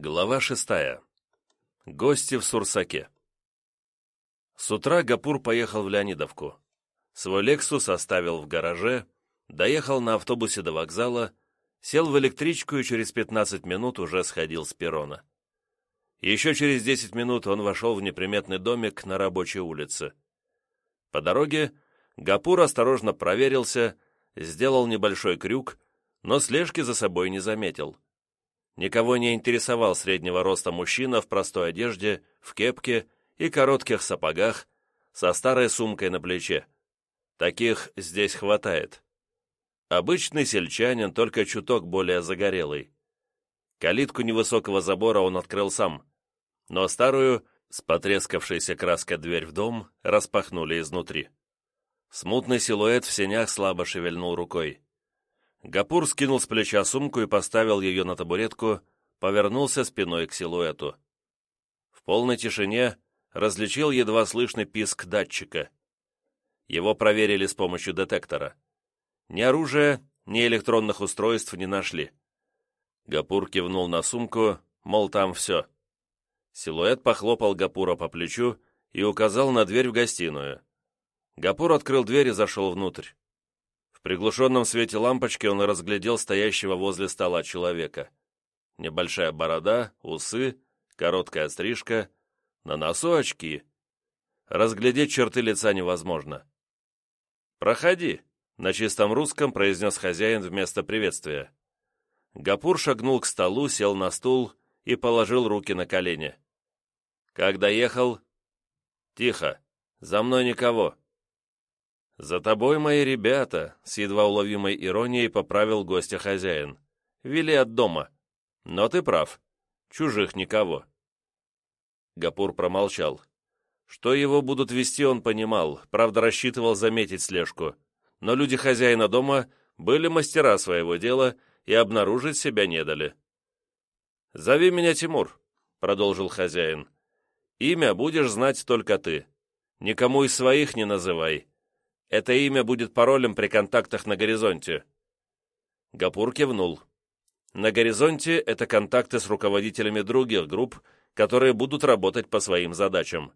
Глава шестая. Гости в Сурсаке. С утра Гапур поехал в Леонидовку. Свой «Лексус» оставил в гараже, доехал на автобусе до вокзала, сел в электричку и через 15 минут уже сходил с перрона. Еще через 10 минут он вошел в неприметный домик на рабочей улице. По дороге Гапур осторожно проверился, сделал небольшой крюк, но слежки за собой не заметил. Никого не интересовал среднего роста мужчина в простой одежде, в кепке и коротких сапогах, со старой сумкой на плече. Таких здесь хватает. Обычный сельчанин, только чуток более загорелый. Калитку невысокого забора он открыл сам, но старую, с потрескавшейся краской дверь в дом, распахнули изнутри. Смутный силуэт в сенях слабо шевельнул рукой. Гапур скинул с плеча сумку и поставил ее на табуретку, повернулся спиной к силуэту. В полной тишине различил едва слышный писк датчика. Его проверили с помощью детектора. Ни оружия, ни электронных устройств не нашли. Гапур кивнул на сумку, мол, там все. Силуэт похлопал Гапура по плечу и указал на дверь в гостиную. Гапур открыл дверь и зашел внутрь. Приглушенном свете лампочки он разглядел стоящего возле стола человека. Небольшая борода, усы, короткая стрижка, на носу очки. Разглядеть черты лица невозможно. «Проходи», — на чистом русском произнес хозяин вместо приветствия. Гапур шагнул к столу, сел на стул и положил руки на колени. «Как доехал?» «Тихо. За мной никого. «За тобой мои ребята», — с едва уловимой иронией поправил гостя хозяин. «Вели от дома. Но ты прав. Чужих никого». Гапур промолчал. Что его будут вести, он понимал, правда рассчитывал заметить слежку. Но люди хозяина дома были мастера своего дела и обнаружить себя не дали. «Зови меня Тимур», — продолжил хозяин. «Имя будешь знать только ты. Никому из своих не называй. Это имя будет паролем при контактах на горизонте». Гапур кивнул. На горизонте это контакты с руководителями других групп, которые будут работать по своим задачам.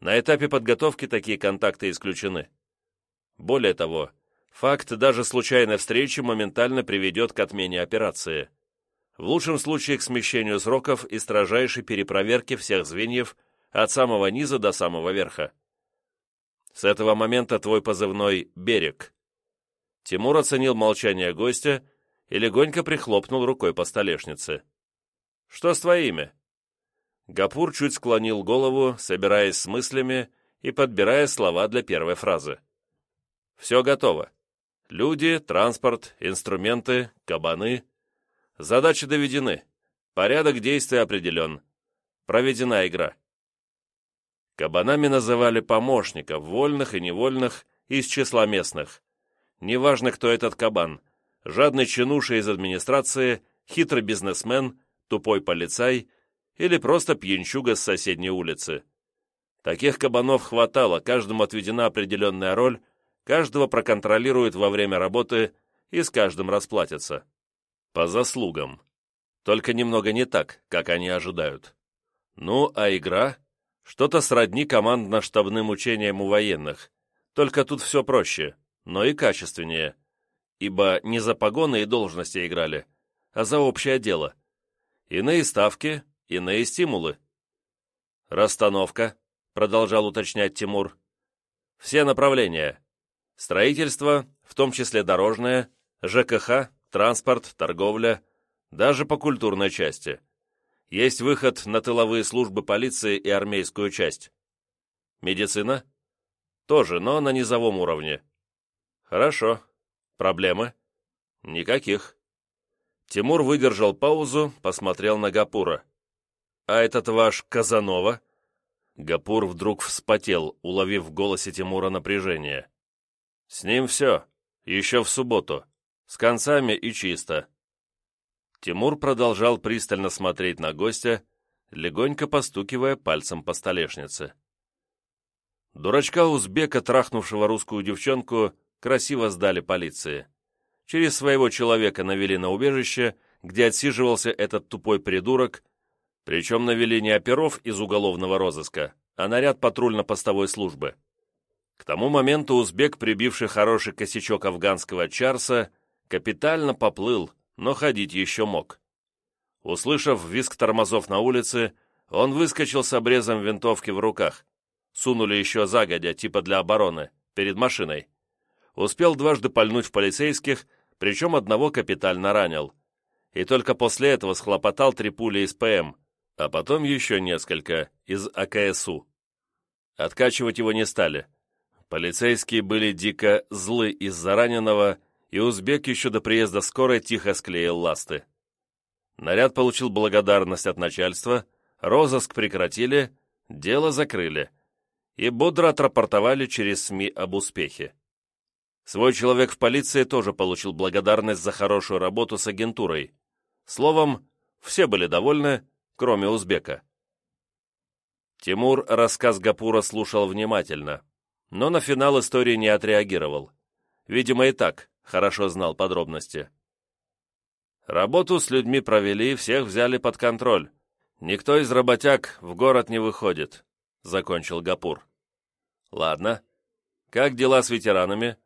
На этапе подготовки такие контакты исключены. Более того, факт даже случайной встречи моментально приведет к отмене операции. В лучшем случае к смещению сроков и строжайшей перепроверке всех звеньев от самого низа до самого верха. С этого момента твой позывной «Берег». Тимур оценил молчание гостя и легонько прихлопнул рукой по столешнице. «Что с твоими?» Гапур чуть склонил голову, собираясь с мыслями и подбирая слова для первой фразы. «Все готово. Люди, транспорт, инструменты, кабаны. Задачи доведены. Порядок действия определен. Проведена игра. Кабанами называли помощников, вольных и невольных, из числа местных. Неважно, кто этот кабан. Жадный чинуша из администрации, хитрый бизнесмен, тупой полицай или просто пьянчуга с соседней улицы. Таких кабанов хватало, каждому отведена определенная роль, каждого проконтролируют во время работы и с каждым расплатятся. По заслугам. Только немного не так, как они ожидают. Ну, а игра что-то сродни командно-штабным учениям у военных, только тут все проще, но и качественнее, ибо не за погоны и должности играли, а за общее дело. Иные ставки, иные стимулы. «Расстановка», — продолжал уточнять Тимур. «Все направления. Строительство, в том числе дорожное, ЖКХ, транспорт, торговля, даже по культурной части. Есть выход на тыловые службы полиции и армейскую часть. Медицина? Тоже, но на низовом уровне. Хорошо. Проблемы? Никаких. Тимур выдержал паузу, посмотрел на Гапура. «А этот ваш Казанова?» Гапур вдруг вспотел, уловив в голосе Тимура напряжение. «С ним все. Еще в субботу. С концами и чисто. Тимур продолжал пристально смотреть на гостя, легонько постукивая пальцем по столешнице. Дурачка-узбека, трахнувшего русскую девчонку, красиво сдали полиции. Через своего человека навели на убежище, где отсиживался этот тупой придурок, причем навели не оперов из уголовного розыска, а наряд патрульно-постовой службы. К тому моменту узбек, прибивший хороший косячок афганского чарса, капитально поплыл, но ходить еще мог. Услышав визг тормозов на улице, он выскочил с обрезом винтовки в руках. Сунули еще загодя, типа для обороны, перед машиной. Успел дважды пальнуть в полицейских, причем одного капитально ранил. И только после этого схлопотал три пули из ПМ, а потом еще несколько из АКСУ. Откачивать его не стали. Полицейские были дико злы из-за раненого, и узбек еще до приезда скорой тихо склеил ласты. Наряд получил благодарность от начальства, розыск прекратили, дело закрыли и бодро отрапортовали через СМИ об успехе. Свой человек в полиции тоже получил благодарность за хорошую работу с агентурой. Словом, все были довольны, кроме узбека. Тимур рассказ Гапура слушал внимательно, но на финал истории не отреагировал. Видимо, и так хорошо знал подробности. Работу с людьми провели, всех взяли под контроль. Никто из работяг в город не выходит, закончил Гапур. Ладно. Как дела с ветеранами?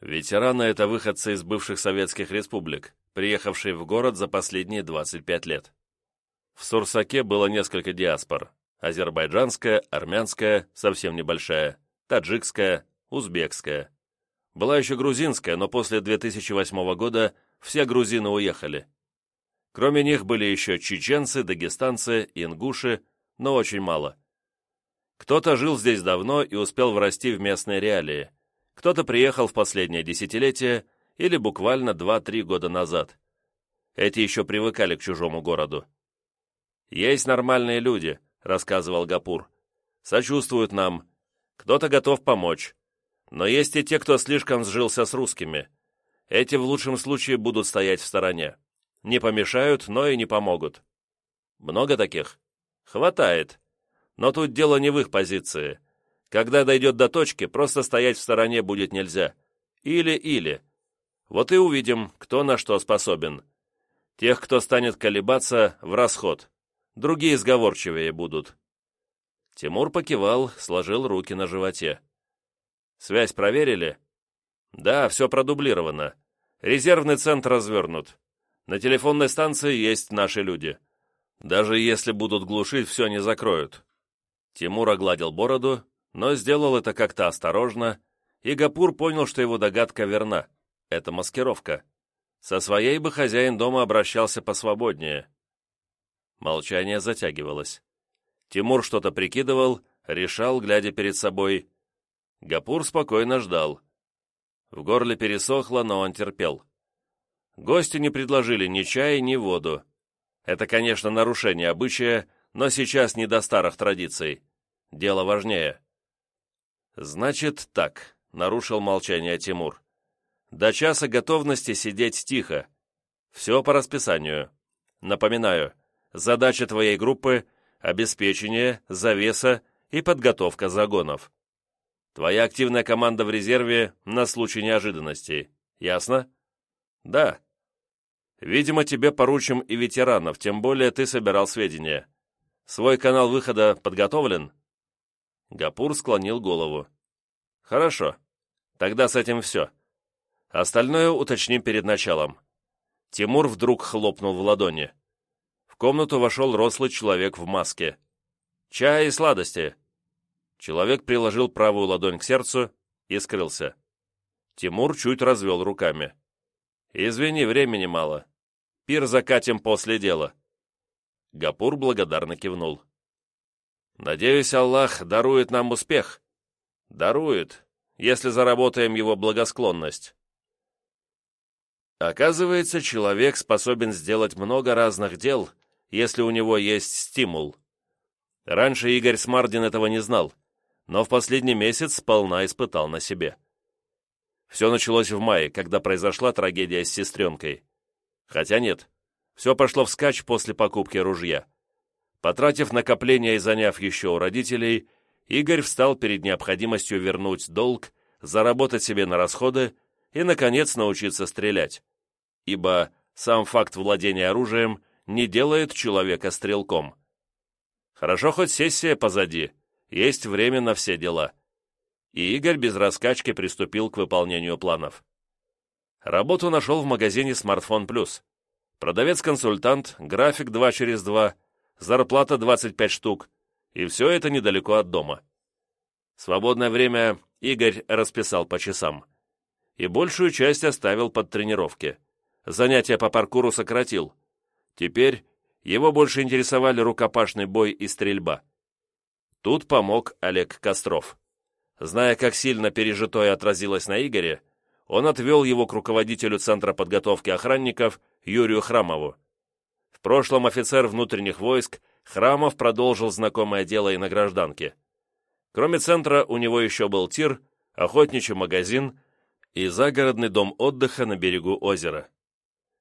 Ветераны — это выходцы из бывших советских республик, приехавшие в город за последние 25 лет. В Сурсаке было несколько диаспор. Азербайджанская, армянская, совсем небольшая, таджикская, узбекская. Была еще грузинская, но после 2008 года все грузины уехали. Кроме них были еще чеченцы, дагестанцы, ингуши, но очень мало. Кто-то жил здесь давно и успел врасти в местные реалии, кто-то приехал в последнее десятилетие или буквально 2-3 года назад. Эти еще привыкали к чужому городу. «Есть нормальные люди», — рассказывал Гапур. «Сочувствуют нам. Кто-то готов помочь. Но есть и те, кто слишком сжился с русскими. Эти в лучшем случае будут стоять в стороне. Не помешают, но и не помогут. Много таких? Хватает. Но тут дело не в их позиции. Когда дойдет до точки, просто стоять в стороне будет нельзя. Или-или. Вот и увидим, кто на что способен. Тех, кто станет колебаться, в расход. Другие сговорчивее будут. Тимур покивал, сложил руки на животе. «Связь проверили?» «Да, все продублировано. Резервный центр развернут. На телефонной станции есть наши люди. Даже если будут глушить, все не закроют». Тимур огладил бороду, но сделал это как-то осторожно, и Гапур понял, что его догадка верна. Это маскировка. Со своей бы хозяин дома обращался посвободнее. Молчание затягивалось. Тимур что-то прикидывал, решал, глядя перед собой. Гапур спокойно ждал. В горле пересохло, но он терпел. Гости не предложили ни чая, ни воду. Это, конечно, нарушение обычая, но сейчас не до старых традиций. Дело важнее. «Значит так», — нарушил молчание Тимур. «До часа готовности сидеть тихо. Все по расписанию. Напоминаю, задача твоей группы — обеспечение, завеса и подготовка загонов. Твоя активная команда в резерве на случай неожиданностей. Ясно?» «Да». «Видимо, тебе поручим и ветеранов, тем более ты собирал сведения. Свой канал выхода подготовлен?» Гапур склонил голову. «Хорошо. Тогда с этим все. Остальное уточним перед началом». Тимур вдруг хлопнул в ладони. В комнату вошел рослый человек в маске. «Чай и сладости!» Человек приложил правую ладонь к сердцу и скрылся. Тимур чуть развел руками. «Извини, времени мало. Пир закатим после дела». Гапур благодарно кивнул. Надеюсь, Аллах дарует нам успех. Дарует, если заработаем его благосклонность. Оказывается, человек способен сделать много разных дел, если у него есть стимул. Раньше Игорь Смардин этого не знал, но в последний месяц сполна испытал на себе. Все началось в мае, когда произошла трагедия с сестренкой. Хотя нет, все пошло вскачь после покупки ружья. Потратив накопления и заняв еще у родителей, Игорь встал перед необходимостью вернуть долг, заработать себе на расходы и, наконец, научиться стрелять. Ибо Сам факт владения оружием не делает человека стрелком. Хорошо хоть сессия позади, есть время на все дела. И Игорь без раскачки приступил к выполнению планов. Работу нашел в магазине «Смартфон Плюс». Продавец-консультант, график 2 через 2, зарплата 25 штук, и все это недалеко от дома. Свободное время Игорь расписал по часам. И большую часть оставил под тренировки. Занятия по паркуру сократил. Теперь его больше интересовали рукопашный бой и стрельба. Тут помог Олег Костров. Зная, как сильно пережитое отразилось на Игоре, он отвел его к руководителю Центра подготовки охранников Юрию Храмову. В прошлом офицер внутренних войск Храмов продолжил знакомое дело и на гражданке. Кроме центра у него еще был тир, охотничий магазин и загородный дом отдыха на берегу озера.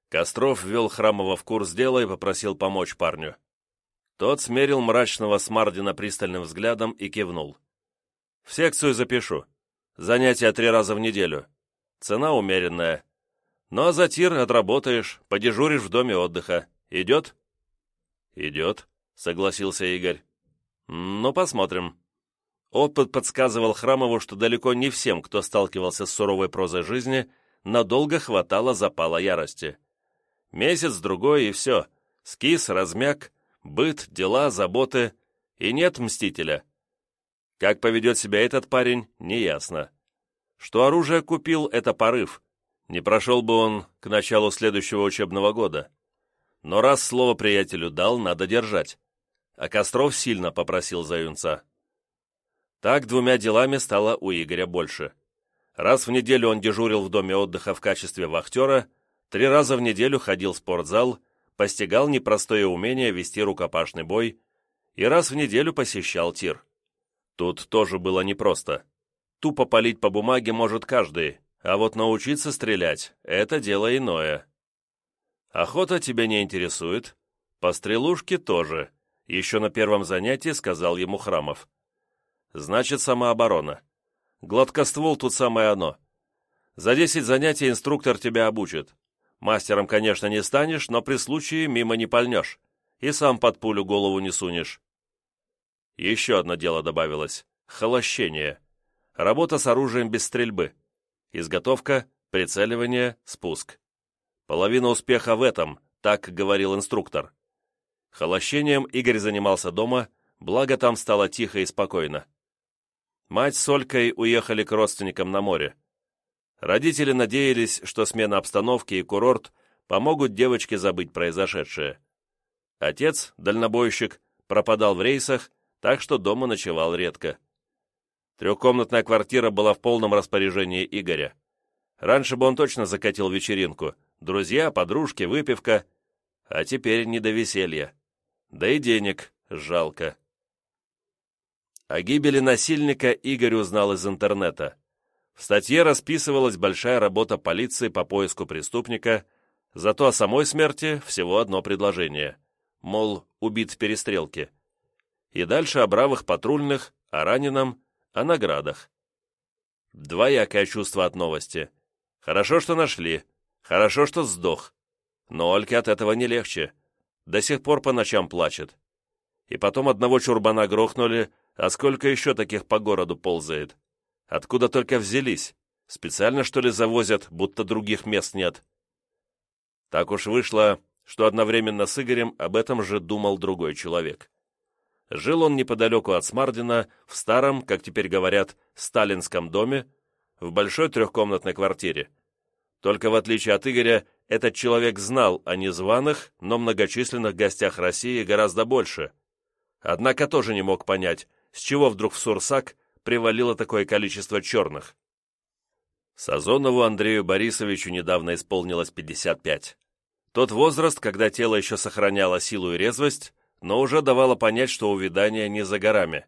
Костров ввел Храмова в курс дела и попросил помочь парню. Тот смерил мрачного Смардина пристальным взглядом и кивнул. «В секцию запишу. Занятия три раза в неделю. Цена умеренная. Ну а за тир отработаешь, подежуришь в доме отдыха. Идет?» «Идет», — согласился Игорь. «Ну, посмотрим». Опыт подсказывал Храмову, что далеко не всем, кто сталкивался с суровой прозой жизни, надолго хватало запала ярости. Месяц-другой и все. Скис, размяк, быт, дела, заботы. И нет мстителя. Как поведет себя этот парень, неясно. Что оружие купил, это порыв. Не прошел бы он к началу следующего учебного года. Но раз слово приятелю дал, надо держать. А Костров сильно попросил за юнца. Так двумя делами стало у Игоря больше. Раз в неделю он дежурил в доме отдыха в качестве вахтера, три раза в неделю ходил в спортзал, постигал непростое умение вести рукопашный бой и раз в неделю посещал тир. Тут тоже было непросто. Тупо палить по бумаге может каждый, а вот научиться стрелять — это дело иное. Охота тебя не интересует? По стрелушке тоже, еще на первом занятии сказал ему Храмов. Значит, самооборона. Гладкоствол тут самое оно. За десять занятий инструктор тебя обучит. Мастером, конечно, не станешь, но при случае мимо не пальнешь. И сам под пулю голову не сунешь. Еще одно дело добавилось. Холощение. Работа с оружием без стрельбы. Изготовка, прицеливание, спуск. Половина успеха в этом, так говорил инструктор. Холощением Игорь занимался дома, благо там стало тихо и спокойно. Мать с Олькой уехали к родственникам на море. Родители надеялись, что смена обстановки и курорт помогут девочке забыть произошедшее. Отец, дальнобойщик, пропадал в рейсах, так что дома ночевал редко. Трехкомнатная квартира была в полном распоряжении Игоря. Раньше бы он точно закатил вечеринку. Друзья, подружки, выпивка. А теперь не до веселья. Да и денег жалко. О гибели насильника Игорь узнал из интернета. В статье расписывалась большая работа полиции по поиску преступника, зато о самой смерти всего одно предложение. Мол, убит в перестрелке. И дальше о бравых патрульных, о раненом, о наградах. Двоякое чувство от новости. Хорошо, что нашли. Хорошо, что сдох. Но Ольке от этого не легче. До сих пор по ночам плачет. И потом одного чурбана грохнули, а сколько еще таких по городу ползает? Откуда только взялись? Специально, что ли, завозят, будто других мест нет? Так уж вышло, что одновременно с Игорем об этом же думал другой человек. Жил он неподалеку от Смардина, в старом, как теперь говорят, сталинском доме, в большой трехкомнатной квартире. Только в отличие от Игоря, этот человек знал о незваных, но многочисленных гостях России гораздо больше. Однако тоже не мог понять, с чего вдруг в Сурсак привалило такое количество черных? Сазонову Андрею Борисовичу недавно исполнилось 55. Тот возраст, когда тело еще сохраняло силу и резвость, но уже давало понять, что увядание не за горами.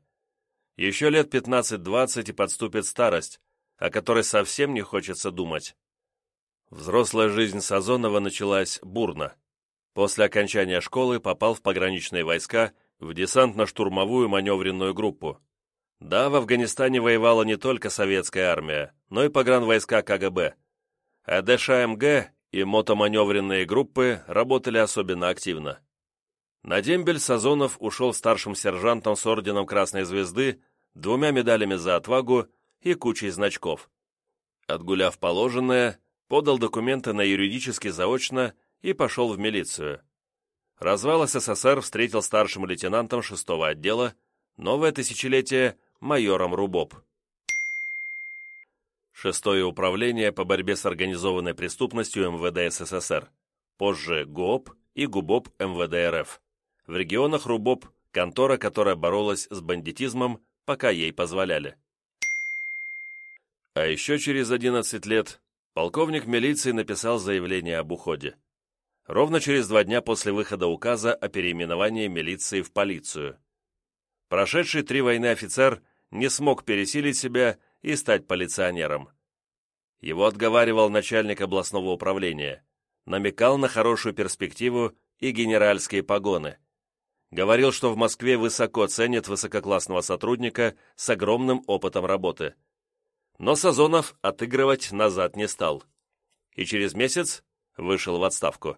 Еще лет 15-20 и подступит старость, о которой совсем не хочется думать. Взрослая жизнь Сазонова началась бурно. После окончания школы попал в пограничные войска в десантно-штурмовую маневренную группу. Да, в Афганистане воевала не только советская армия, но и погранвойска КГБ. А ДШМГ и мотоманевренные группы работали особенно активно. На дембель Сазонов ушел старшим сержантом с орденом Красной Звезды, двумя медалями за отвагу и кучей значков. Отгуляв положенное, подал документы на юридически заочно и пошел в милицию. Развал СССР встретил старшим лейтенантом шестого отдела, новое тысячелетие – майором Рубоп. Шестое управление по борьбе с организованной преступностью МВД СССР, позже ГУОП и ГУБОП МВД РФ. В регионах РУБОП – контора, которая боролась с бандитизмом, пока ей позволяли. А еще через 11 лет полковник милиции написал заявление об уходе. Ровно через два дня после выхода указа о переименовании милиции в полицию. Прошедший три войны офицер не смог пересилить себя и стать полиционером. Его отговаривал начальник областного управления, намекал на хорошую перспективу и генеральские погоны. Говорил, что в Москве высоко ценят высококлассного сотрудника с огромным опытом работы. Но Сазонов отыгрывать назад не стал. И через месяц вышел в отставку.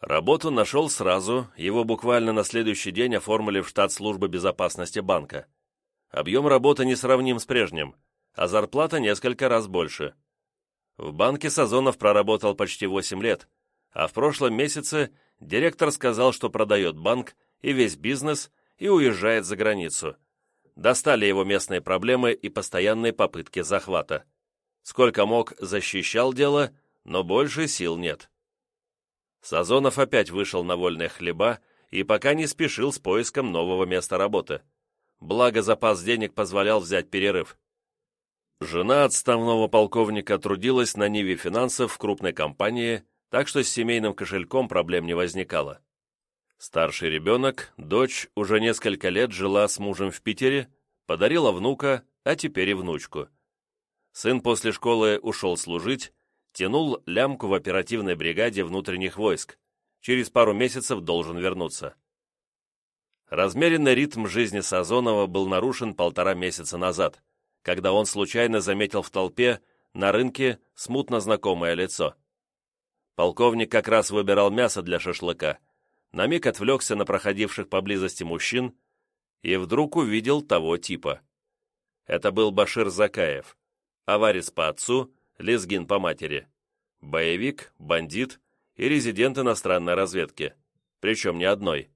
Работу нашел сразу, его буквально на следующий день оформили в штат службы безопасности банка. Объем работы несравним с прежним, а зарплата несколько раз больше. В банке Сазонов проработал почти 8 лет, а в прошлом месяце директор сказал, что продает банк и весь бизнес и уезжает за границу. Достали его местные проблемы и постоянные попытки захвата. Сколько мог, защищал дело, но больше сил нет. Сазонов опять вышел на вольные хлеба и пока не спешил с поиском нового места работы благо запас денег позволял взять перерыв. Жена отставного полковника трудилась на Ниве финансов в крупной компании, так что с семейным кошельком проблем не возникало. Старший ребенок, дочь, уже несколько лет жила с мужем в Питере, подарила внука, а теперь и внучку. Сын после школы ушел служить, тянул лямку в оперативной бригаде внутренних войск. Через пару месяцев должен вернуться. Размеренный ритм жизни Сазонова был нарушен полтора месяца назад, когда он случайно заметил в толпе на рынке смутно знакомое лицо. Полковник как раз выбирал мясо для шашлыка, на миг отвлекся на проходивших поблизости мужчин и вдруг увидел того типа. Это был Башир Закаев, аварец по отцу, лезгин по матери, боевик, бандит и резидент иностранной разведки, причем не одной.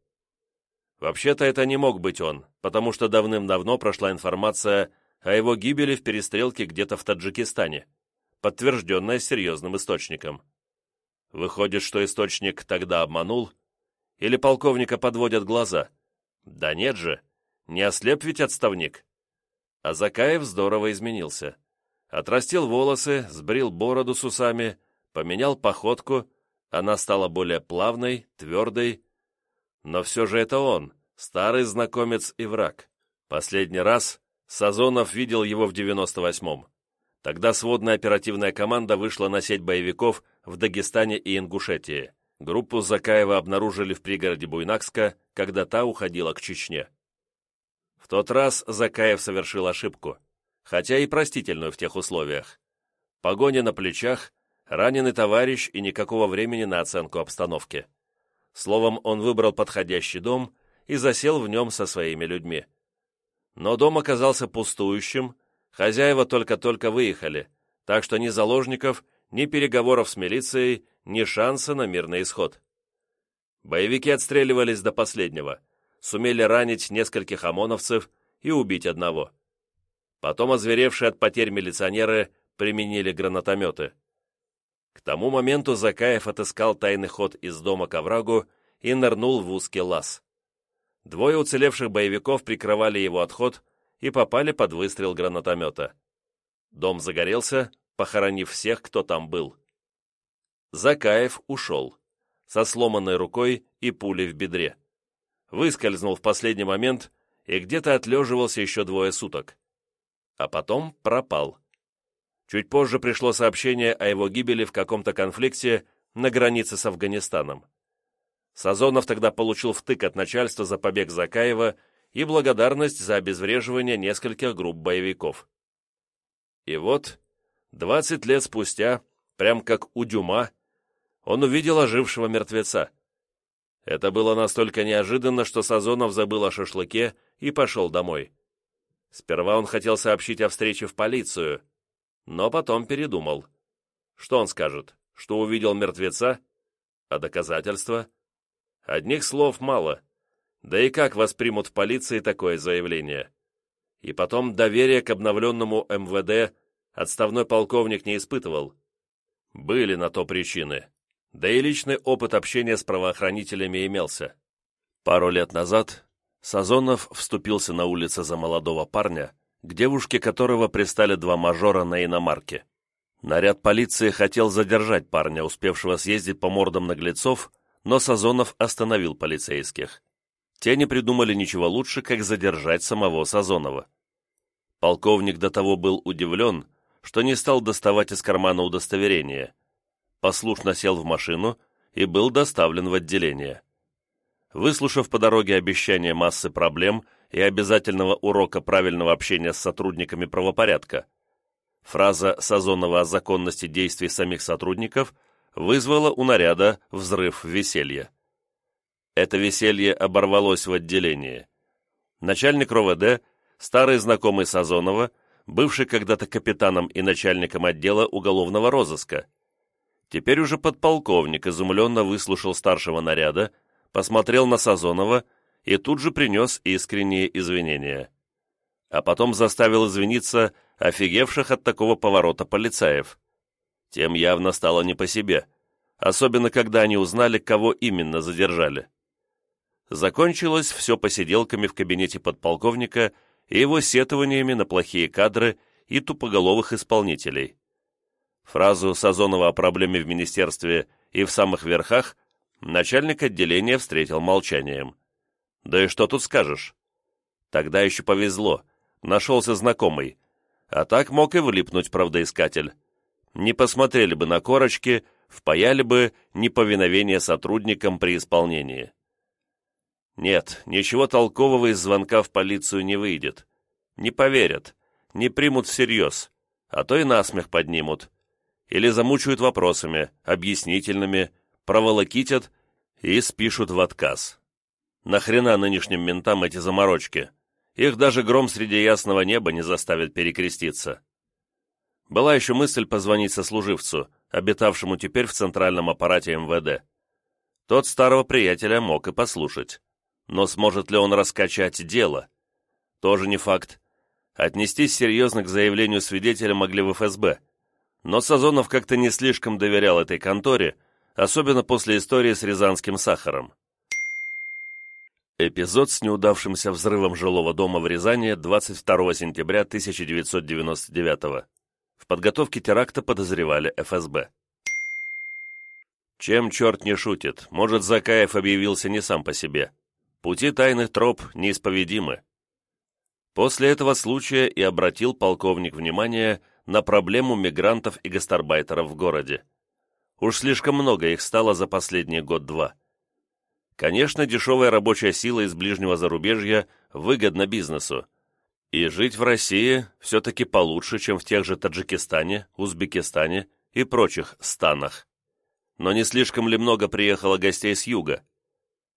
Вообще-то это не мог быть он, потому что давным-давно прошла информация о его гибели в перестрелке где-то в Таджикистане, подтвержденная серьезным источником. Выходит, что источник тогда обманул? Или полковника подводят глаза? Да нет же, не ослеп ведь отставник. А Закаев здорово изменился. Отрастил волосы, сбрил бороду с усами, поменял походку, она стала более плавной, твердой, но все же это он, старый знакомец и враг. Последний раз Сазонов видел его в 98-м. Тогда сводная оперативная команда вышла на сеть боевиков в Дагестане и Ингушетии. Группу Закаева обнаружили в пригороде Буйнакска, когда та уходила к Чечне. В тот раз Закаев совершил ошибку, хотя и простительную в тех условиях. Погоня на плечах, раненый товарищ и никакого времени на оценку обстановки. Словом, он выбрал подходящий дом и засел в нем со своими людьми. Но дом оказался пустующим, хозяева только-только выехали, так что ни заложников, ни переговоров с милицией, ни шанса на мирный исход. Боевики отстреливались до последнего, сумели ранить нескольких ОМОНовцев и убить одного. Потом озверевшие от потерь милиционеры применили гранатометы. К тому моменту Закаев отыскал тайный ход из дома к оврагу и нырнул в узкий лаз. Двое уцелевших боевиков прикрывали его отход и попали под выстрел гранатомета. Дом загорелся, похоронив всех, кто там был. Закаев ушел, со сломанной рукой и пулей в бедре. Выскользнул в последний момент и где-то отлеживался еще двое суток. А потом пропал. Чуть позже пришло сообщение о его гибели в каком-то конфликте на границе с Афганистаном. Сазонов тогда получил втык от начальства за побег Закаева и благодарность за обезвреживание нескольких групп боевиков. И вот, 20 лет спустя, прям как у Дюма, он увидел ожившего мертвеца. Это было настолько неожиданно, что Сазонов забыл о шашлыке и пошел домой. Сперва он хотел сообщить о встрече в полицию, но потом передумал. Что он скажет? Что увидел мертвеца? А доказательства? Одних слов мало. Да и как воспримут в полиции такое заявление? И потом доверие к обновленному МВД отставной полковник не испытывал. Были на то причины. Да и личный опыт общения с правоохранителями имелся. Пару лет назад Сазонов вступился на улице за молодого парня, к девушке которого пристали два мажора на иномарке. Наряд полиции хотел задержать парня, успевшего съездить по мордам наглецов, но Сазонов остановил полицейских. Те не придумали ничего лучше, как задержать самого Сазонова. Полковник до того был удивлен, что не стал доставать из кармана удостоверение. Послушно сел в машину и был доставлен в отделение. Выслушав по дороге обещание массы проблем и обязательного урока правильного общения с сотрудниками правопорядка, фраза Сазонова о законности действий самих сотрудников вызвала у наряда взрыв веселья. Это веселье оборвалось в отделении. Начальник РОВД, старый знакомый Сазонова, бывший когда-то капитаном и начальником отдела уголовного розыска. Теперь уже подполковник изумленно выслушал старшего наряда, посмотрел на Сазонова и тут же принес искренние извинения. А потом заставил извиниться офигевших от такого поворота полицаев. Тем явно стало не по себе, особенно когда они узнали, кого именно задержали. Закончилось все посиделками в кабинете подполковника и его сетованиями на плохие кадры и тупоголовых исполнителей. Фразу Сазонова о проблеме в министерстве и в самых верхах начальник отделения встретил молчанием. Да и что тут скажешь? Тогда еще повезло, нашелся знакомый, а так мог и влипнуть правдоискатель. Не посмотрели бы на корочки, впаяли бы неповиновение сотрудникам при исполнении. Нет, ничего толкового из звонка в полицию не выйдет. Не поверят, не примут всерьез, а то и насмех поднимут. Или замучают вопросами, объяснительными, проволокитят и спишут в отказ. Нахрена нынешним ментам эти заморочки? Их даже гром среди ясного неба не заставит перекреститься. Была еще мысль позвонить сослуживцу, обитавшему теперь в центральном аппарате МВД. Тот старого приятеля мог и послушать. Но сможет ли он раскачать дело? Тоже не факт. Отнестись серьезно к заявлению свидетеля могли в ФСБ. Но Сазонов как-то не слишком доверял этой конторе, особенно после истории с рязанским сахаром. Эпизод с неудавшимся взрывом жилого дома в Рязани 22 сентября 1999 В подготовке теракта подозревали ФСБ. Чем черт не шутит, может, Закаев объявился не сам по себе. Пути тайных троп неисповедимы. После этого случая и обратил полковник внимание на проблему мигрантов и гастарбайтеров в городе. Уж слишком много их стало за последний год-два. Конечно, дешевая рабочая сила из ближнего зарубежья выгодна бизнесу. И жить в России все-таки получше, чем в тех же Таджикистане, Узбекистане и прочих станах. Но не слишком ли много приехало гостей с юга?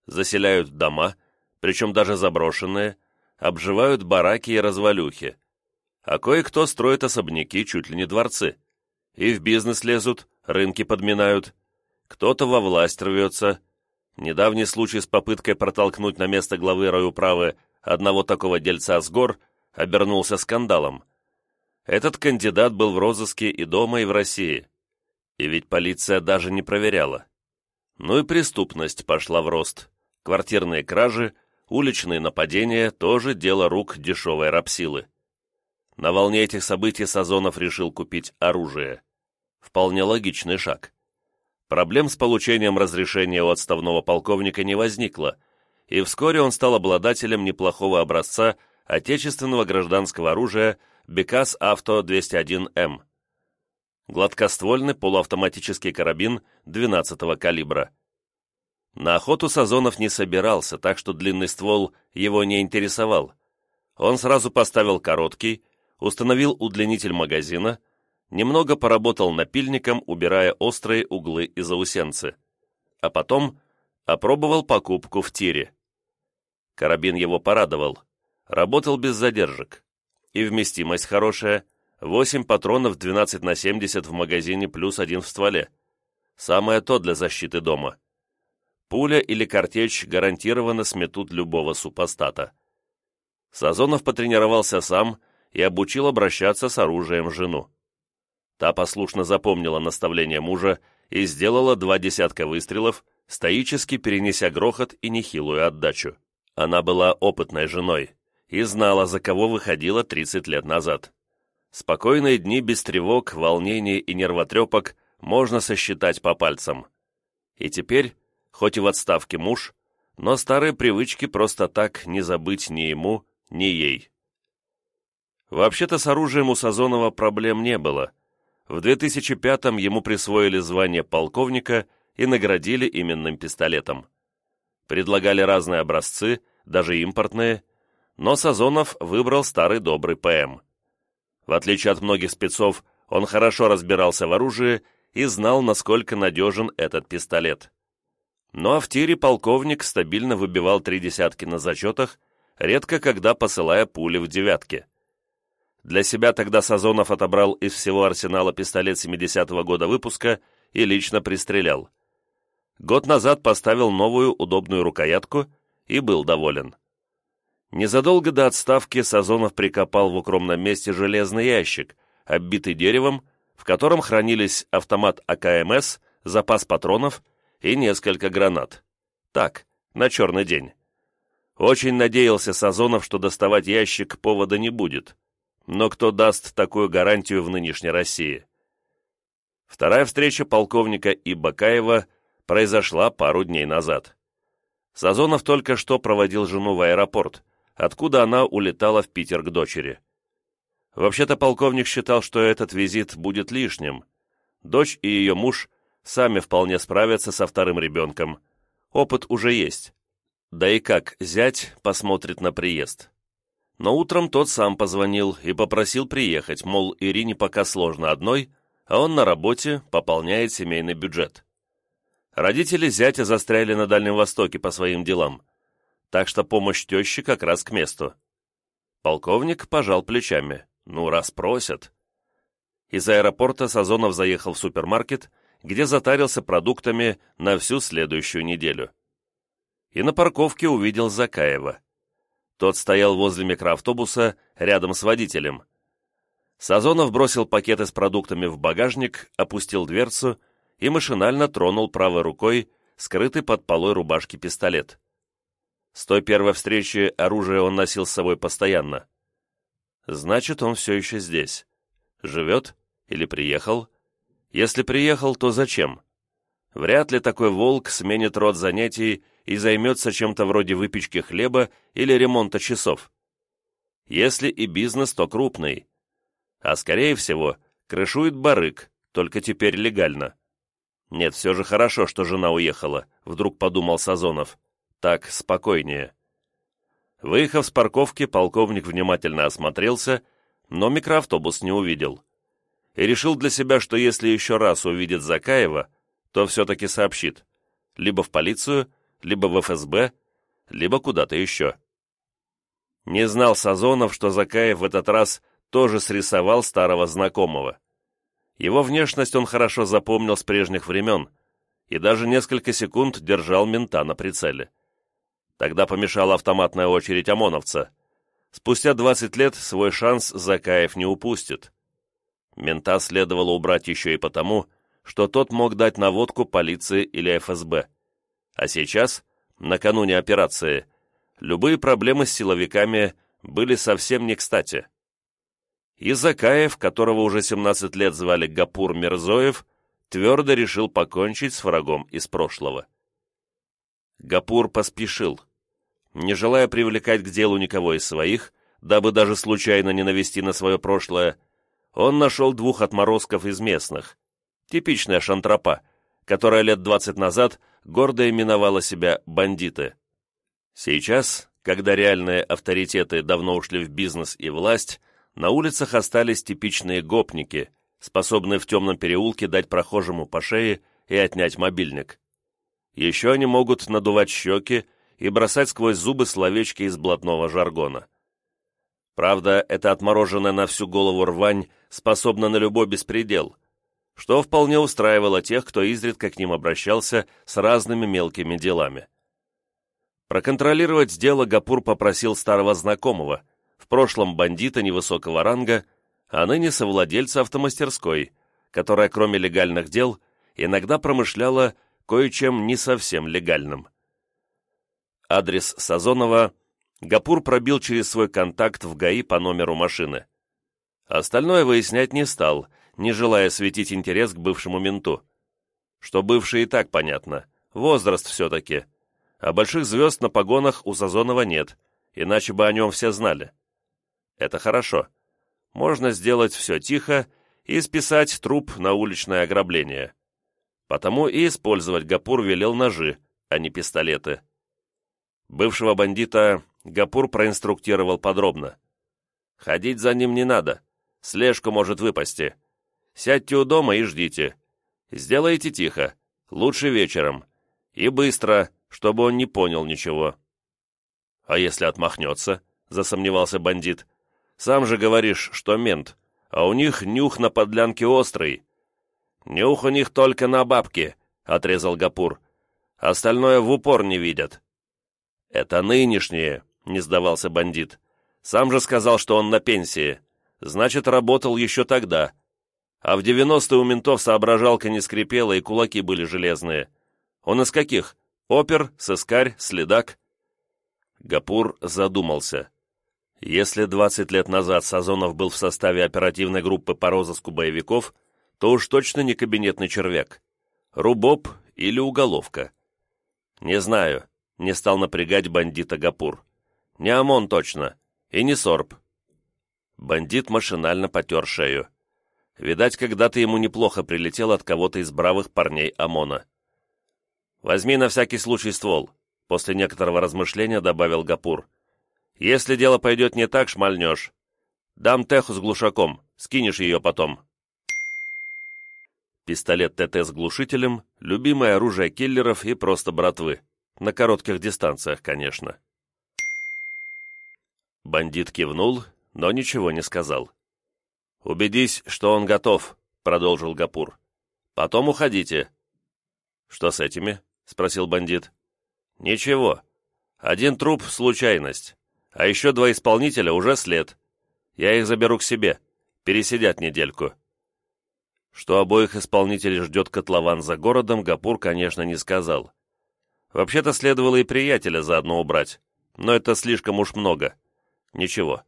Заселяют дома, причем даже заброшенные, обживают бараки и развалюхи. А кое-кто строит особняки, чуть ли не дворцы. И в бизнес лезут, рынки подминают. Кто-то во власть рвется, Недавний случай с попыткой протолкнуть на место главы райуправы одного такого дельца с гор обернулся скандалом. Этот кандидат был в розыске и дома, и в России. И ведь полиция даже не проверяла. Ну и преступность пошла в рост. Квартирные кражи, уличные нападения – тоже дело рук дешевой рабсилы. На волне этих событий Сазонов решил купить оружие. Вполне логичный шаг. Проблем с получением разрешения у отставного полковника не возникло, и вскоре он стал обладателем неплохого образца отечественного гражданского оружия Бекас Авто 201М. Гладкоствольный полуавтоматический карабин 12-го калибра. На охоту Сазонов не собирался, так что длинный ствол его не интересовал. Он сразу поставил короткий, установил удлинитель магазина немного поработал напильником, убирая острые углы и заусенцы. А потом опробовал покупку в тире. Карабин его порадовал. Работал без задержек. И вместимость хорошая. 8 патронов 12 на 70 в магазине плюс один в стволе. Самое то для защиты дома. Пуля или картечь гарантированно сметут любого супостата. Сазонов потренировался сам и обучил обращаться с оружием жену. Та послушно запомнила наставление мужа и сделала два десятка выстрелов, стоически перенеся грохот и нехилую отдачу. Она была опытной женой и знала, за кого выходила 30 лет назад. Спокойные дни без тревог, волнений и нервотрепок можно сосчитать по пальцам. И теперь, хоть и в отставке муж, но старые привычки просто так не забыть ни ему, ни ей. Вообще-то с оружием у Сазонова проблем не было. В 2005-м ему присвоили звание полковника и наградили именным пистолетом. Предлагали разные образцы, даже импортные, но Сазонов выбрал старый добрый ПМ. В отличие от многих спецов, он хорошо разбирался в оружии и знал, насколько надежен этот пистолет. Ну а в тире полковник стабильно выбивал три десятки на зачетах, редко когда посылая пули в девятки. Для себя тогда Сазонов отобрал из всего арсенала пистолет 70-го года выпуска и лично пристрелял. Год назад поставил новую удобную рукоятку и был доволен. Незадолго до отставки Сазонов прикопал в укромном месте железный ящик, оббитый деревом, в котором хранились автомат АКМС, запас патронов и несколько гранат. Так, на черный день. Очень надеялся Сазонов, что доставать ящик повода не будет. Но кто даст такую гарантию в нынешней России? Вторая встреча полковника и Бакаева произошла пару дней назад. Сазонов только что проводил жену в аэропорт, откуда она улетала в Питер к дочери. Вообще-то полковник считал, что этот визит будет лишним. Дочь и ее муж сами вполне справятся со вторым ребенком. Опыт уже есть. Да и как зять посмотрит на приезд. Но утром тот сам позвонил и попросил приехать, мол, Ирине пока сложно одной, а он на работе пополняет семейный бюджет. Родители зятя застряли на Дальнем Востоке по своим делам, так что помощь тещи как раз к месту. Полковник пожал плечами. Ну, раз просят. Из аэропорта Сазонов заехал в супермаркет, где затарился продуктами на всю следующую неделю. И на парковке увидел Закаева. Тот стоял возле микроавтобуса рядом с водителем. Сазонов бросил пакеты с продуктами в багажник, опустил дверцу и машинально тронул правой рукой скрытый под полой рубашки пистолет. С той первой встречи оружие он носил с собой постоянно. Значит, он все еще здесь. Живет или приехал? Если приехал, то зачем? Вряд ли такой волк сменит род занятий и займется чем-то вроде выпечки хлеба или ремонта часов. Если и бизнес, то крупный. А скорее всего, крышует барык, только теперь легально. Нет, все же хорошо, что жена уехала, вдруг подумал Сазонов. Так спокойнее. Выехав с парковки, полковник внимательно осмотрелся, но микроавтобус не увидел. И решил для себя, что если еще раз увидит Закаева, то все-таки сообщит. Либо в полицию, либо в ФСБ, либо куда-то еще. Не знал Сазонов, что Закаев в этот раз тоже срисовал старого знакомого. Его внешность он хорошо запомнил с прежних времен и даже несколько секунд держал мента на прицеле. Тогда помешала автоматная очередь ОМОНовца. Спустя 20 лет свой шанс Закаев не упустит. Мента следовало убрать еще и потому, что тот мог дать наводку полиции или ФСБ. А сейчас, накануне операции, любые проблемы с силовиками были совсем не кстати. И Закаев, которого уже 17 лет звали Гапур Мирзоев, твердо решил покончить с врагом из прошлого. Гапур поспешил. Не желая привлекать к делу никого из своих, дабы даже случайно не навести на свое прошлое, он нашел двух отморозков из местных. Типичная шантропа, которая лет двадцать назад гордо именовала себя «бандиты». Сейчас, когда реальные авторитеты давно ушли в бизнес и власть, на улицах остались типичные гопники, способный в темном переулке дать прохожему по шее и отнять мобильник. Еще они могут надувать щеки и бросать сквозь зубы словечки из блатного жаргона. Правда, эта отмороженная на всю голову рвань способна на любой беспредел, что вполне устраивало тех, кто изредка к ним обращался с разными мелкими делами. Проконтролировать дело Гапур попросил старого знакомого, в прошлом бандита невысокого ранга, а ныне совладельца автомастерской, которая, кроме легальных дел, иногда промышляла кое-чем не совсем легальным. Адрес Сазонова Гапур пробил через свой контакт в ГАИ по номеру машины. Остальное выяснять не стал, не желая светить интерес к бывшему менту. Что бывший и так понятно, возраст все-таки – а больших звезд на погонах у Сазонова нет, иначе бы о нем все знали. Это хорошо. Можно сделать все тихо и списать труп на уличное ограбление. Потому и использовать Гапур велел ножи, а не пистолеты. Бывшего бандита Гапур проинструктировал подробно. «Ходить за ним не надо, слежку может выпасти. Сядьте у дома и ждите. Сделайте тихо, лучше вечером. И быстро, чтобы он не понял ничего. «А если отмахнется?» — засомневался бандит. «Сам же говоришь, что мент, а у них нюх на подлянке острый». «Нюх у них только на бабки», — отрезал Гапур. «Остальное в упор не видят». «Это нынешние», — не сдавался бандит. «Сам же сказал, что он на пенсии. Значит, работал еще тогда. А в девяностые у ментов соображалка не скрипела и кулаки были железные. Он из каких? Опер, сыскарь, следак. Гапур задумался. Если 20 лет назад Сазонов был в составе оперативной группы по розыску боевиков, то уж точно не кабинетный червяк. Рубоб или уголовка. Не знаю, не стал напрягать бандита Гапур. Не ОМОН точно, и не СОРБ. Бандит машинально потер шею. Видать, когда-то ему неплохо прилетело от кого-то из бравых парней ОМОНа. «Возьми на всякий случай ствол», — после некоторого размышления добавил Гапур. «Если дело пойдет не так, шмальнешь. Дам теху с глушаком, скинешь ее потом». Пистолет ТТ с глушителем — любимое оружие киллеров и просто братвы. На коротких дистанциях, конечно. Бандит кивнул, но ничего не сказал. «Убедись, что он готов», — продолжил Гапур. «Потом уходите». «Что с этими?» — спросил бандит. «Ничего. Один труп — случайность. А еще два исполнителя уже след. Я их заберу к себе. Пересидят недельку». Что обоих исполнителей ждет котлован за городом, Гапур, конечно, не сказал. Вообще-то следовало и приятеля заодно убрать, но это слишком уж много. Ничего.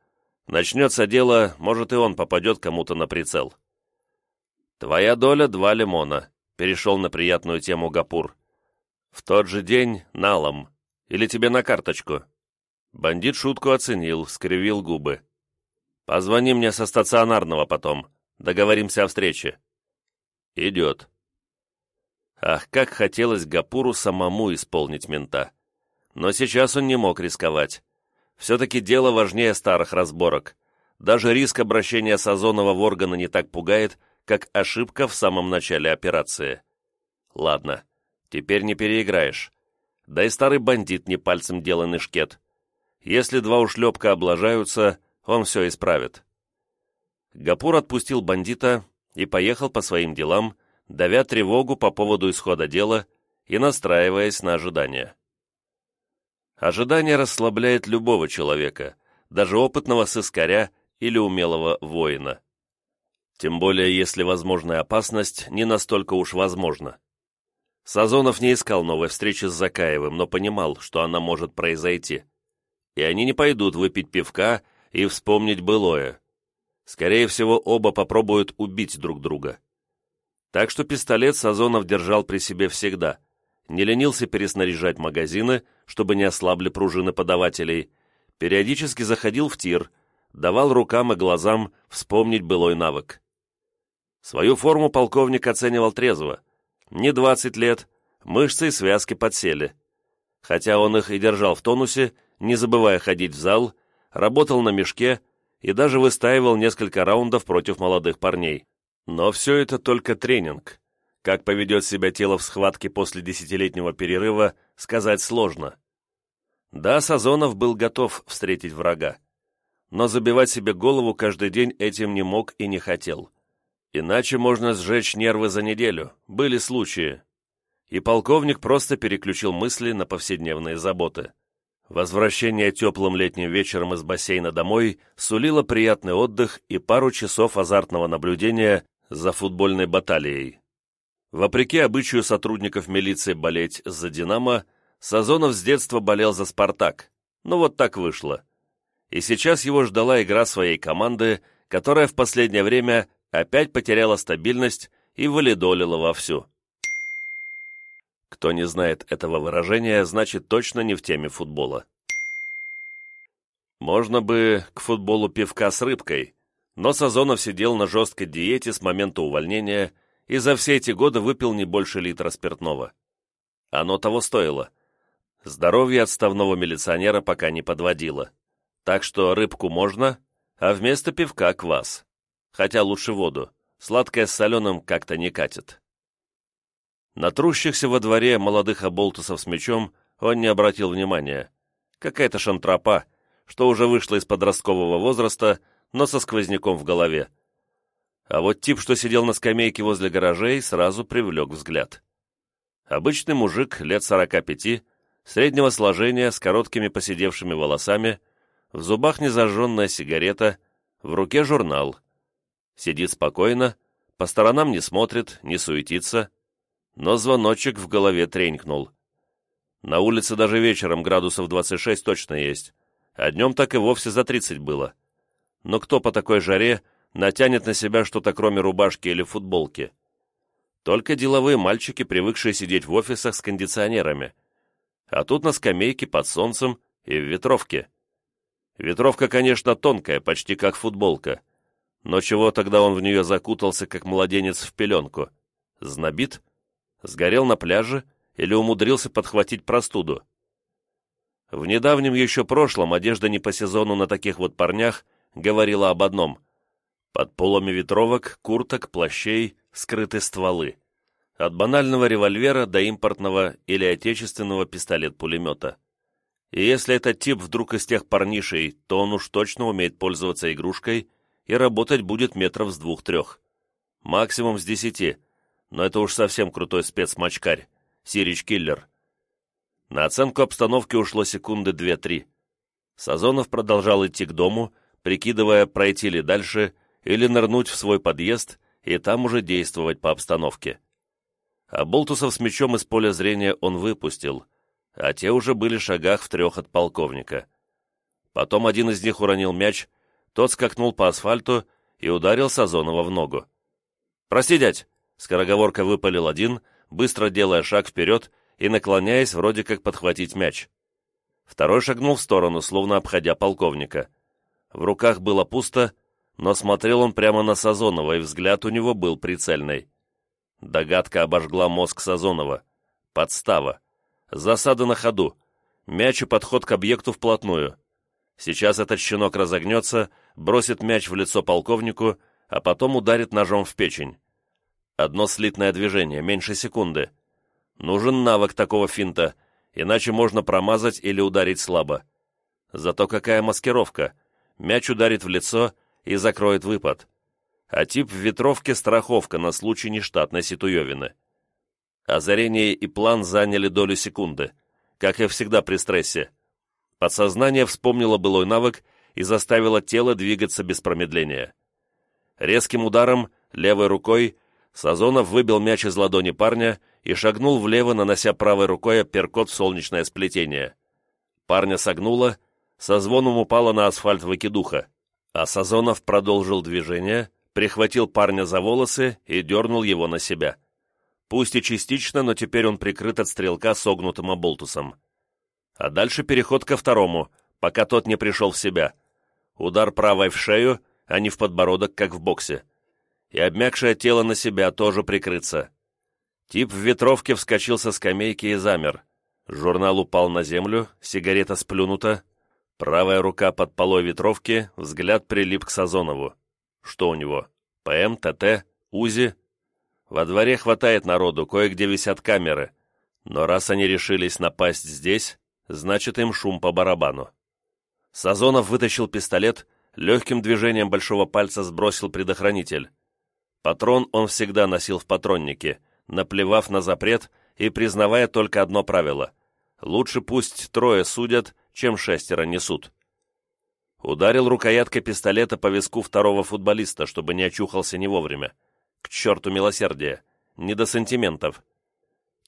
Начнется дело, может и он попадет кому-то на прицел. «Твоя доля — два лимона», — перешел на приятную тему Гапур. «В тот же день налом. Или тебе на карточку?» Бандит шутку оценил, скривил губы. «Позвони мне со стационарного потом. Договоримся о встрече». «Идет». Ах, как хотелось Гапуру самому исполнить мента. Но сейчас он не мог рисковать. Все-таки дело важнее старых разборок. Даже риск обращения Сазонова в органы не так пугает, как ошибка в самом начале операции. Ладно, Теперь не переиграешь. Да и старый бандит не пальцем деланный шкет. Если два ушлепка облажаются, он все исправит. Гапур отпустил бандита и поехал по своим делам, давя тревогу по поводу исхода дела и настраиваясь на ожидание. Ожидание расслабляет любого человека, даже опытного сыскаря или умелого воина. Тем более, если возможная опасность не настолько уж возможна. Сазонов не искал новой встречи с Закаевым, но понимал, что она может произойти. И они не пойдут выпить пивка и вспомнить былое. Скорее всего, оба попробуют убить друг друга. Так что пистолет Сазонов держал при себе всегда. Не ленился переснаряжать магазины, чтобы не ослабли пружины подавателей. Периодически заходил в тир, давал рукам и глазам вспомнить былой навык. Свою форму полковник оценивал трезво – не 20 лет, мышцы и связки подсели. Хотя он их и держал в тонусе, не забывая ходить в зал, работал на мешке и даже выстаивал несколько раундов против молодых парней. Но все это только тренинг. Как поведет себя тело в схватке после десятилетнего перерыва, сказать сложно. Да, Сазонов был готов встретить врага. Но забивать себе голову каждый день этим не мог и не хотел. Иначе можно сжечь нервы за неделю, были случаи. И полковник просто переключил мысли на повседневные заботы. Возвращение теплым летним вечером из бассейна домой сулило приятный отдых и пару часов азартного наблюдения за футбольной баталией. Вопреки обычаю сотрудников милиции болеть за «Динамо», Сазонов с детства болел за «Спартак». Ну вот так вышло. И сейчас его ждала игра своей команды, которая в последнее время опять потеряла стабильность и валидолила вовсю. Кто не знает этого выражения, значит точно не в теме футбола. Можно бы к футболу пивка с рыбкой, но Сазонов сидел на жесткой диете с момента увольнения и за все эти годы выпил не больше литра спиртного. Оно того стоило. Здоровье отставного милиционера пока не подводило. Так что рыбку можно, а вместо пивка квас. Хотя лучше воду. Сладкое с соленым как-то не катит. На трущихся во дворе молодых оболтусов с мечом он не обратил внимания. Какая-то шантропа, что уже вышла из подросткового возраста, но со сквозняком в голове. А вот тип, что сидел на скамейке возле гаражей, сразу привлек взгляд. Обычный мужик лет сорока пяти, среднего сложения, с короткими поседевшими волосами, в зубах незажженная сигарета, в руке журнал. Сидит спокойно, по сторонам не смотрит, не суетится, но звоночек в голове тренькнул. На улице даже вечером градусов 26 точно есть, а днем так и вовсе за 30 было. Но кто по такой жаре натянет на себя что-то кроме рубашки или футболки? Только деловые мальчики, привыкшие сидеть в офисах с кондиционерами. А тут на скамейке под солнцем и в ветровке. Ветровка, конечно, тонкая, почти как футболка. Но чего тогда он в нее закутался, как младенец в пеленку? Знобит? Сгорел на пляже или умудрился подхватить простуду? В недавнем еще прошлом одежда не по сезону на таких вот парнях говорила об одном. Под полами ветровок, курток, плащей скрыты стволы. От банального револьвера до импортного или отечественного пистолет-пулемета. И если этот тип вдруг из тех парнишей, то он уж точно умеет пользоваться игрушкой и работать будет метров с двух-трех. Максимум с десяти, но это уж совсем крутой спец-мочкарь, сиречь киллер. На оценку обстановки ушло секунды две-три. Сазонов продолжал идти к дому, прикидывая, пройти ли дальше или нырнуть в свой подъезд и там уже действовать по обстановке. А болтусов с мечом из поля зрения он выпустил, а те уже были в шагах в трех от полковника. Потом один из них уронил мяч, тот скакнул по асфальту и ударил Сазонова в ногу. «Прости, дядь!» Скороговорка выпалил один, быстро делая шаг вперед и наклоняясь вроде как подхватить мяч. Второй шагнул в сторону, словно обходя полковника. В руках было пусто, но смотрел он прямо на Сазонова, и взгляд у него был прицельный. Догадка обожгла мозг Сазонова. Подстава. Засада на ходу. Мяч и подход к объекту вплотную. Сейчас этот щенок разогнется, бросит мяч в лицо полковнику, а потом ударит ножом в печень. Одно слитное движение, меньше секунды. Нужен навык такого финта, иначе можно промазать или ударить слабо. Зато какая маскировка. Мяч ударит в лицо и закроет выпад. А тип в ветровке страховка на случай нештатной ситуевины. Озарение и план заняли долю секунды, как и всегда при стрессе. Подсознание вспомнило былой навык и заставило тело двигаться без промедления. Резким ударом, левой рукой, Сазонов выбил мяч из ладони парня и шагнул влево, нанося правой рукой перкот в солнечное сплетение. Парня согнуло, со звоном упала на асфальт выкидуха, а Сазонов продолжил движение, прихватил парня за волосы и дернул его на себя. Пусть и частично, но теперь он прикрыт от стрелка согнутым оболтусом. А дальше переход ко второму, пока тот не пришел в себя. Удар правой в шею, а не в подбородок, как в боксе и обмякшее тело на себя тоже прикрыться. Тип в ветровке вскочил со скамейки и замер. Журнал упал на землю, сигарета сплюнута. Правая рука под полой ветровки, взгляд прилип к Сазонову. Что у него? ПМ, ТТ, УЗИ. Во дворе хватает народу, кое-где висят камеры. Но раз они решились напасть здесь, значит им шум по барабану. Сазонов вытащил пистолет, легким движением большого пальца сбросил предохранитель. Патрон он всегда носил в патроннике, наплевав на запрет и признавая только одно правило — лучше пусть трое судят, чем шестеро несут. Ударил рукояткой пистолета по виску второго футболиста, чтобы не очухался не вовремя. К черту милосердия, не до сантиментов.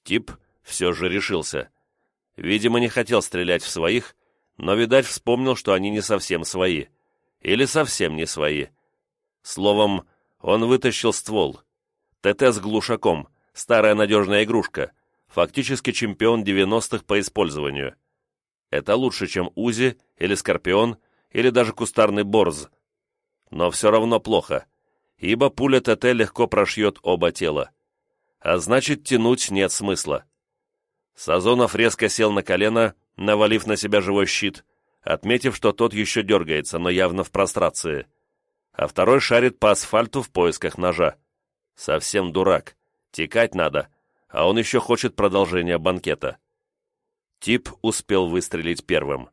Тип все же решился. Видимо, не хотел стрелять в своих, но, видать, вспомнил, что они не совсем свои. Или совсем не свои. Словом, он вытащил ствол. ТТ с глушаком, старая надежная игрушка, фактически чемпион 90-х по использованию. Это лучше, чем УЗИ или Скорпион, или даже кустарный борз. Но все равно плохо, ибо пуля ТТ легко прошьет оба тела. А значит, тянуть нет смысла. Сазонов резко сел на колено, навалив на себя живой щит, отметив, что тот еще дергается, но явно в прострации. А второй шарит по асфальту в поисках ножа. Совсем дурак. Текать надо, а он еще хочет продолжения банкета. Тип успел выстрелить первым.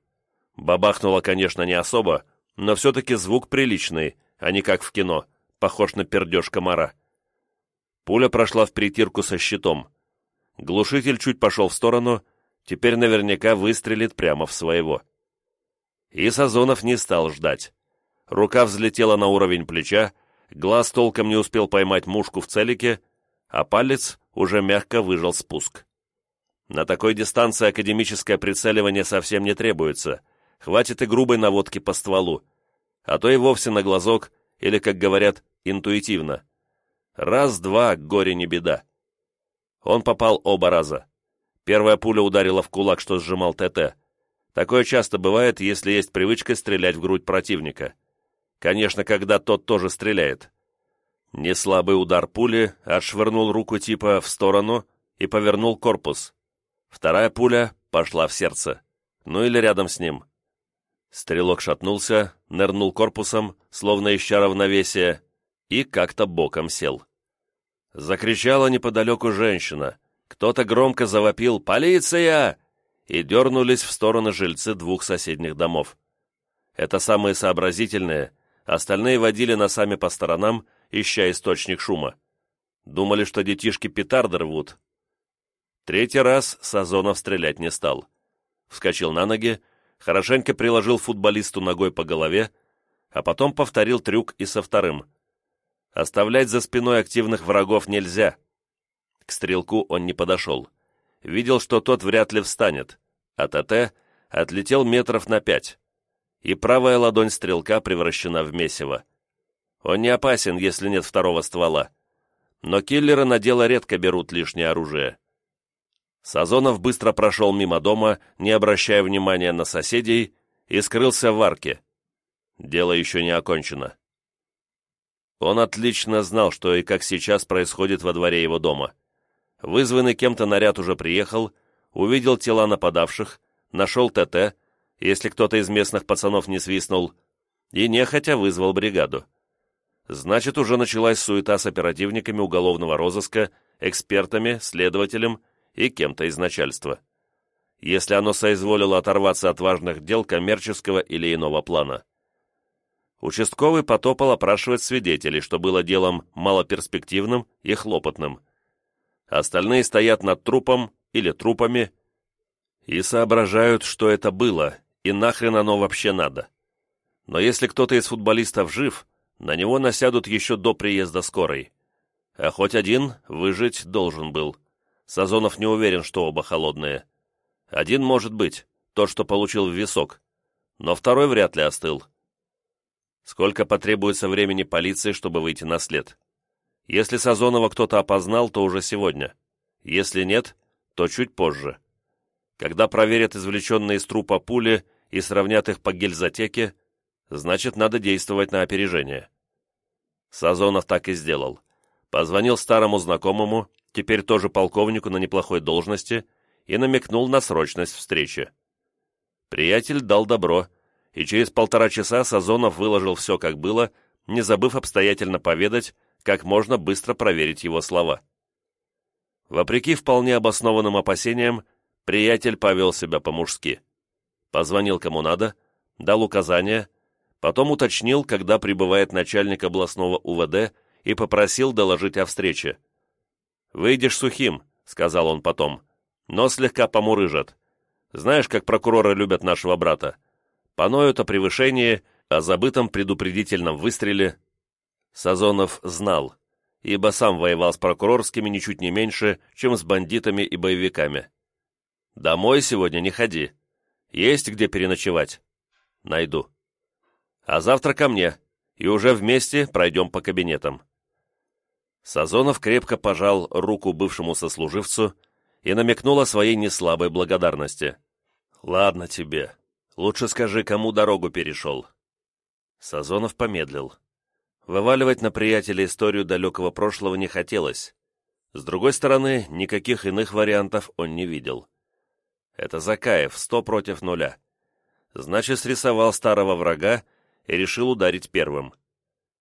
Бабахнуло, конечно, не особо, но все-таки звук приличный, а не как в кино, похож на пердеж комара. Пуля прошла в притирку со щитом. Глушитель чуть пошел в сторону, теперь наверняка выстрелит прямо в своего. И Сазонов не стал ждать. Рука взлетела на уровень плеча, глаз толком не успел поймать мушку в целике, а палец уже мягко выжал спуск. На такой дистанции академическое прицеливание совсем не требуется, хватит и грубой наводки по стволу, а то и вовсе на глазок, или, как говорят, интуитивно. Раз-два, горе не беда. Он попал оба раза. Первая пуля ударила в кулак, что сжимал ТТ. Такое часто бывает, если есть привычка стрелять в грудь противника. Конечно, когда тот тоже стреляет. Неслабый удар пули отшвырнул руку типа в сторону и повернул корпус. Вторая пуля пошла в сердце. Ну или рядом с ним. Стрелок шатнулся, нырнул корпусом, словно ища равновесие, и как-то боком сел. Закричала неподалеку женщина. Кто-то громко завопил «Полиция!» и дернулись в стороны жильцы двух соседних домов. Это самые сообразительные, остальные водили носами по сторонам, ища источник шума. Думали, что детишки петарды рвут. Третий раз Сазонов стрелять не стал. Вскочил на ноги, хорошенько приложил футболисту ногой по голове, а потом повторил трюк и со вторым. Оставлять за спиной активных врагов нельзя. К стрелку он не подошел. Видел, что тот вряд ли встанет, а ТТ отлетел метров на пять, и правая ладонь стрелка превращена в месиво. Он не опасен, если нет второго ствола. Но киллеры на дело редко берут лишнее оружие. Сазонов быстро прошел мимо дома, не обращая внимания на соседей, и скрылся в арке. Дело еще не окончено. Он отлично знал, что и как сейчас происходит во дворе его дома. Вызванный кем-то наряд уже приехал, увидел тела нападавших, нашел ТТ, если кто-то из местных пацанов не свистнул, и нехотя вызвал бригаду. Значит, уже началась суета с оперативниками уголовного розыска, экспертами, следователем и кем-то из начальства. Если оно соизволило оторваться от важных дел коммерческого или иного плана. Участковый потопал опрашивать свидетелей, что было делом малоперспективным и хлопотным. Остальные стоят над трупом или трупами и соображают, что это было, и нахрен оно вообще надо. Но если кто-то из футболистов жив, на него насядут еще до приезда скорой. А хоть один выжить должен был. Сазонов не уверен, что оба холодные. Один может быть, тот, что получил в висок, но второй вряд ли остыл. Сколько потребуется времени полиции, чтобы выйти на след? Если Сазонова кто-то опознал, то уже сегодня. Если нет, то чуть позже. Когда проверят извлеченные из трупа пули и сравнят их по гильзотеке, значит, надо действовать на опережение. Сазонов так и сделал. Позвонил старому знакомому, теперь тоже полковнику на неплохой должности, и намекнул на срочность встречи. Приятель дал добро — и через полтора часа Сазонов выложил все, как было, не забыв обстоятельно поведать, как можно быстро проверить его слова. Вопреки вполне обоснованным опасениям, приятель повел себя по-мужски. Позвонил кому надо, дал указания, потом уточнил, когда прибывает начальник областного УВД и попросил доложить о встрече. «Выйдешь сухим», — сказал он потом, — «но слегка помурыжат. Знаешь, как прокуроры любят нашего брата? Поноют о превышении, о забытом предупредительном выстреле». Сазонов знал, ибо сам воевал с прокурорскими ничуть не меньше, чем с бандитами и боевиками. «Домой сегодня не ходи. Есть где переночевать?» «Найду». «А завтра ко мне, и уже вместе пройдем по кабинетам». Сазонов крепко пожал руку бывшему сослуживцу и намекнул о своей неслабой благодарности. «Ладно тебе. Лучше скажи, кому дорогу перешел». Сазонов помедлил. Вываливать на приятеля историю далекого прошлого не хотелось. С другой стороны, никаких иных вариантов он не видел. Это Закаев, сто против нуля. Значит, срисовал старого врага и решил ударить первым.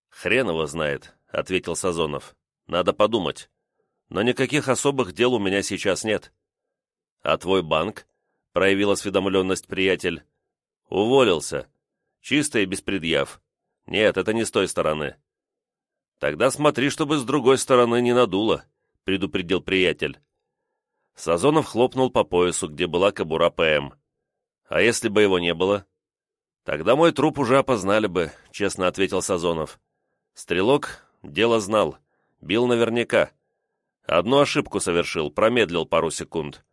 «Хрен его знает», — ответил Сазонов. «Надо подумать. Но никаких особых дел у меня сейчас нет». «А твой банк?» — проявил осведомленность приятель. «Уволился. Чисто и без предъяв. Нет, это не с той стороны». «Тогда смотри, чтобы с другой стороны не надуло», — предупредил приятель. Сазонов хлопнул по поясу, где была кобура ПМ. «А если бы его не было?» «Тогда мой труп уже опознали бы», — честно ответил Сазонов. «Стрелок дело знал. Бил наверняка. Одну ошибку совершил, промедлил пару секунд.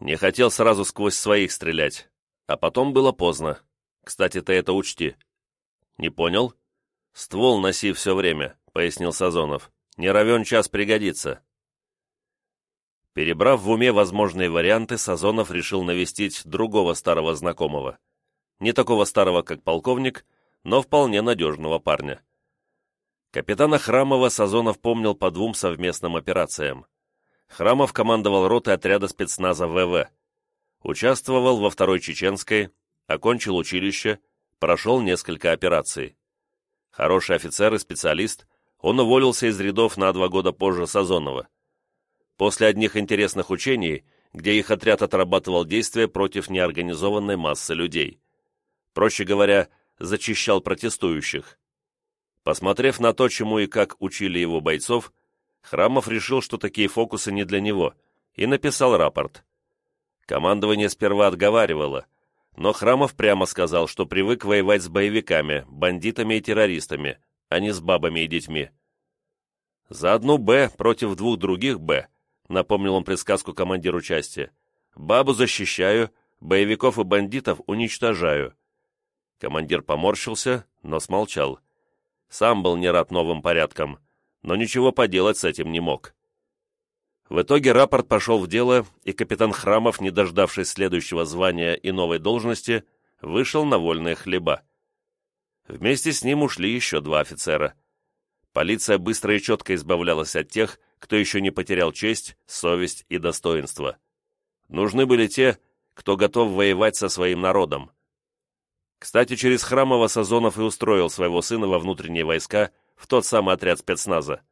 Не хотел сразу сквозь своих стрелять. А потом было поздно. Кстати, ты это учти». «Не понял?» «Ствол носи все время», — пояснил Сазонов. «Не равен час пригодится». Перебрав в уме возможные варианты, Сазонов решил навестить другого старого знакомого. Не такого старого, как полковник, но вполне надежного парня. Капитана Храмова Сазонов помнил по двум совместным операциям. Храмов командовал ротой отряда спецназа ВВ. Участвовал во Второй Чеченской, окончил училище, прошел несколько операций. Хороший офицер и специалист, он уволился из рядов на два года позже Сазонова. После одних интересных учений, где их отряд отрабатывал действия против неорганизованной массы людей. Проще говоря, зачищал протестующих. Посмотрев на то, чему и как учили его бойцов, Храмов решил, что такие фокусы не для него, и написал рапорт. Командование сперва отговаривало, но Храмов прямо сказал, что привык воевать с боевиками, бандитами и террористами, а не с бабами и детьми. За одну «Б» против двух других «Б» напомнил он предсказку командиру части. «Бабу защищаю, боевиков и бандитов уничтожаю». Командир поморщился, но смолчал. Сам был не рад новым порядкам, но ничего поделать с этим не мог. В итоге рапорт пошел в дело, и капитан Храмов, не дождавшись следующего звания и новой должности, вышел на вольные хлеба. Вместе с ним ушли еще два офицера. Полиция быстро и четко избавлялась от тех, кто еще не потерял честь, совесть и достоинство. Нужны были те, кто готов воевать со своим народом. Кстати, через Храмова Сазонов и устроил своего сына во внутренние войска в тот самый отряд спецназа.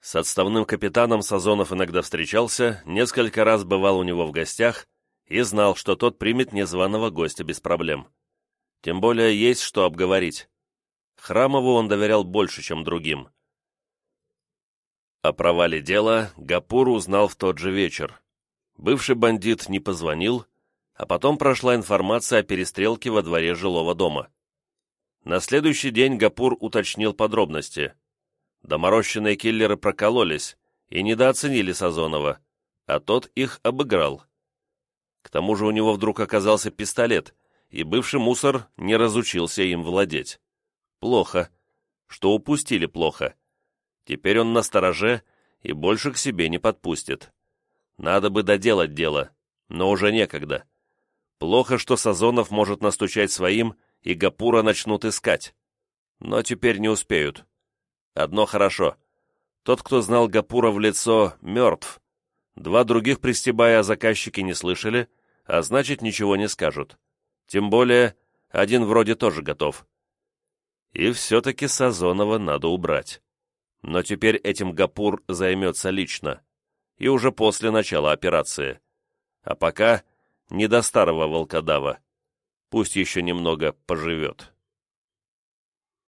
С отставным капитаном Сазонов иногда встречался, несколько раз бывал у него в гостях и знал, что тот примет незваного гостя без проблем. Тем более есть что обговорить. Храмову он доверял больше, чем другим. О провале дела Гапур узнал в тот же вечер. Бывший бандит не позвонил, а потом прошла информация о перестрелке во дворе жилого дома. На следующий день Гапур уточнил подробности. Доморощенные киллеры прокололись и недооценили Сазонова, а тот их обыграл. К тому же у него вдруг оказался пистолет, и бывший мусор не разучился им владеть. Плохо. Что упустили плохо. Теперь он на стороже и больше к себе не подпустит. Надо бы доделать дело, но уже некогда. Плохо, что Сазонов может настучать своим, и Гапура начнут искать. Но теперь не успеют. Одно хорошо. Тот, кто знал Гапура в лицо, мертв. Два других пристебая заказчики не слышали, а значит, ничего не скажут. Тем более, один вроде тоже готов. И все-таки Сазонова надо убрать. Но теперь этим Гапур займется лично, и уже после начала операции. А пока не до старого волкодава. Пусть еще немного поживет.